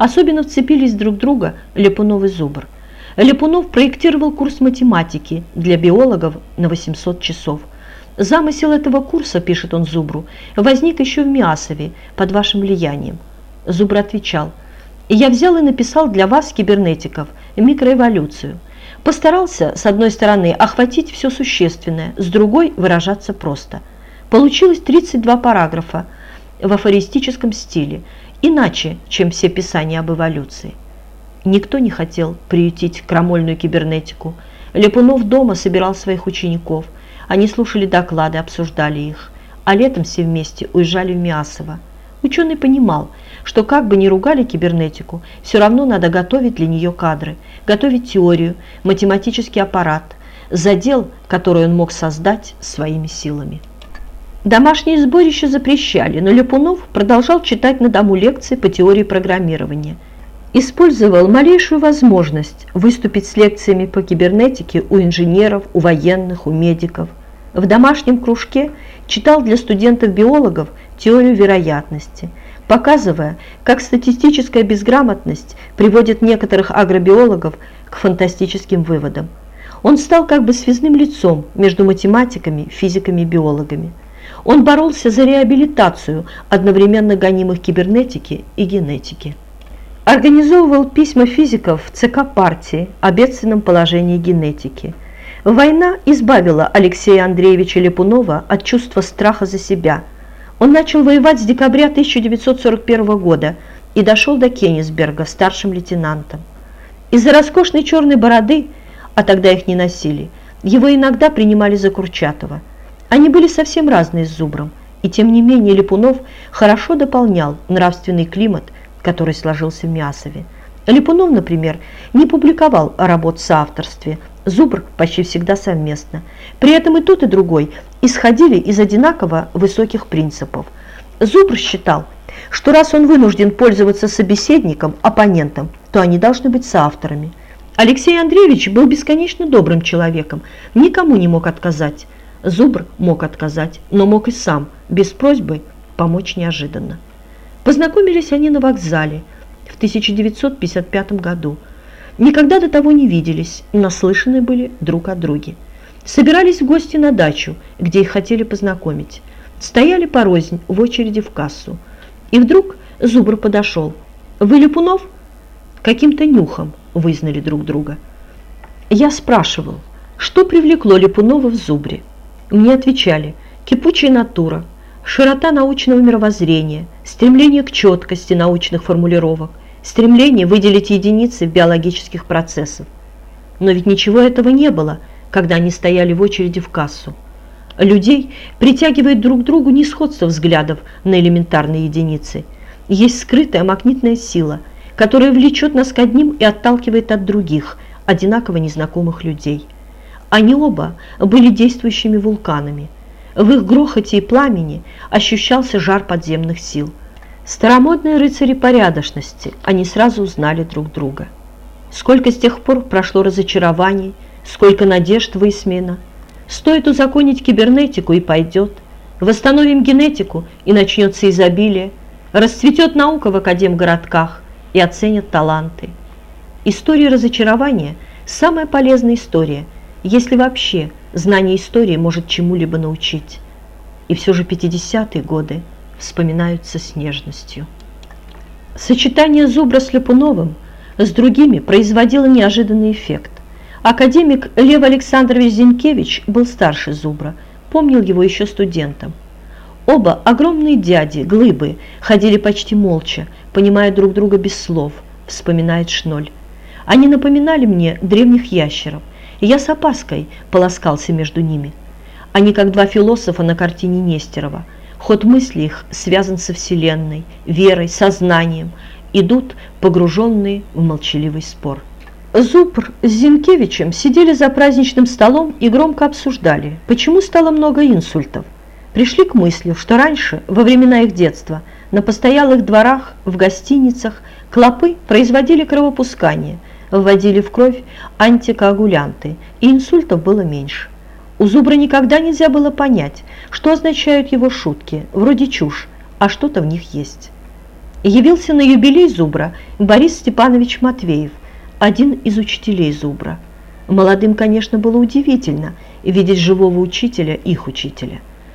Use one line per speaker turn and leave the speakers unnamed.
Особенно вцепились друг друга Ляпунов и Зубр. Ляпунов проектировал курс математики для биологов на 800 часов. Замысел этого курса, пишет он Зубру, возник еще в Миасове под вашим влиянием. Зубр отвечал, я взял и написал для вас, кибернетиков, микроэволюцию. Постарался, с одной стороны, охватить все существенное, с другой – выражаться просто. Получилось 32 параграфа в афористическом стиле, иначе, чем все писания об эволюции. Никто не хотел приютить крамольную кибернетику. Лепунов дома собирал своих учеников. Они слушали доклады, обсуждали их. А летом все вместе уезжали в Миасово. Ученый понимал, что как бы ни ругали кибернетику, все равно надо готовить для нее кадры, готовить теорию, математический аппарат, задел, который он мог создать своими силами. Домашние сборища запрещали, но Лепунов продолжал читать на дому лекции по теории программирования – использовал малейшую возможность выступить с лекциями по кибернетике у инженеров, у военных, у медиков. В домашнем кружке читал для студентов-биологов теорию вероятности, показывая, как статистическая безграмотность приводит некоторых агробиологов к фантастическим выводам. Он стал как бы связным лицом между математиками, физиками и биологами. Он боролся за реабилитацию одновременно гонимых кибернетики и генетики. Организовывал письма физиков ЦК партии о бедственном положении генетики. Война избавила Алексея Андреевича Лепунова от чувства страха за себя. Он начал воевать с декабря 1941 года и дошел до Кенигсберга старшим лейтенантом. Из-за роскошной черной бороды, а тогда их не носили, его иногда принимали за Курчатова. Они были совсем разные с Зубром, и тем не менее Липунов хорошо дополнял нравственный климат – который сложился в Мясове. Липунов, например, не публиковал работ в соавторстве, Зубр почти всегда совместно. При этом и тот, и другой исходили из одинаково высоких принципов. Зубр считал, что раз он вынужден пользоваться собеседником, оппонентом, то они должны быть соавторами. Алексей Андреевич был бесконечно добрым человеком, никому не мог отказать. Зубр мог отказать, но мог и сам, без просьбы, помочь неожиданно. Познакомились они на вокзале в 1955 году. Никогда до того не виделись, наслышаны были друг о друге. Собирались в гости на дачу, где их хотели познакомить. Стояли порознь в очереди в кассу. И вдруг Зубр подошел. «Вы Липунов?» Каким-то нюхом вызнали друг друга. Я спрашивал, что привлекло Липунова в Зубре. Мне отвечали, кипучая натура, широта научного мировоззрения, стремление к четкости научных формулировок, стремление выделить единицы биологических процессах. Но ведь ничего этого не было, когда они стояли в очереди в кассу. Людей притягивает друг к другу несходство взглядов на элементарные единицы. Есть скрытая магнитная сила, которая влечет нас к одним и отталкивает от других, одинаково незнакомых людей. Они оба были действующими вулканами – в их грохоте и пламени ощущался жар подземных сил. Старомодные рыцари порядочности, они сразу узнали друг друга. Сколько с тех пор прошло разочарований, сколько надежд высмеяно. Стоит узаконить кибернетику и пойдет. Восстановим генетику и начнется изобилие. Расцветет наука в академгородках и оценят таланты. История разочарования – самая полезная история, если вообще – Знание истории может чему-либо научить. И все же 50-е годы вспоминаются с нежностью. Сочетание Зубра с Лепуновым с другими производило неожиданный эффект. Академик Лев Александрович Зинкевич был старше Зубра, помнил его еще студентом. Оба огромные дяди, глыбы, ходили почти молча, понимая друг друга без слов, вспоминает Шноль. Они напоминали мне древних ящеров, я с опаской полоскался между ними. Они как два философа на картине Нестерова. Ход мысли их связан со Вселенной, верой, сознанием, идут погруженные в молчаливый спор. Зубр с Зинкевичем сидели за праздничным столом и громко обсуждали, почему стало много инсультов. Пришли к мысли, что раньше, во времена их детства, на постоялых дворах, в гостиницах, клопы производили кровопускание – вводили в кровь антикоагулянты, и инсультов было меньше. У Зубра никогда нельзя было понять, что означают его шутки, вроде чушь, а что-то в них есть. явился на юбилей Зубра Борис Степанович Матвеев, один из учителей Зубра. Молодым, конечно, было удивительно видеть живого учителя, их учителя –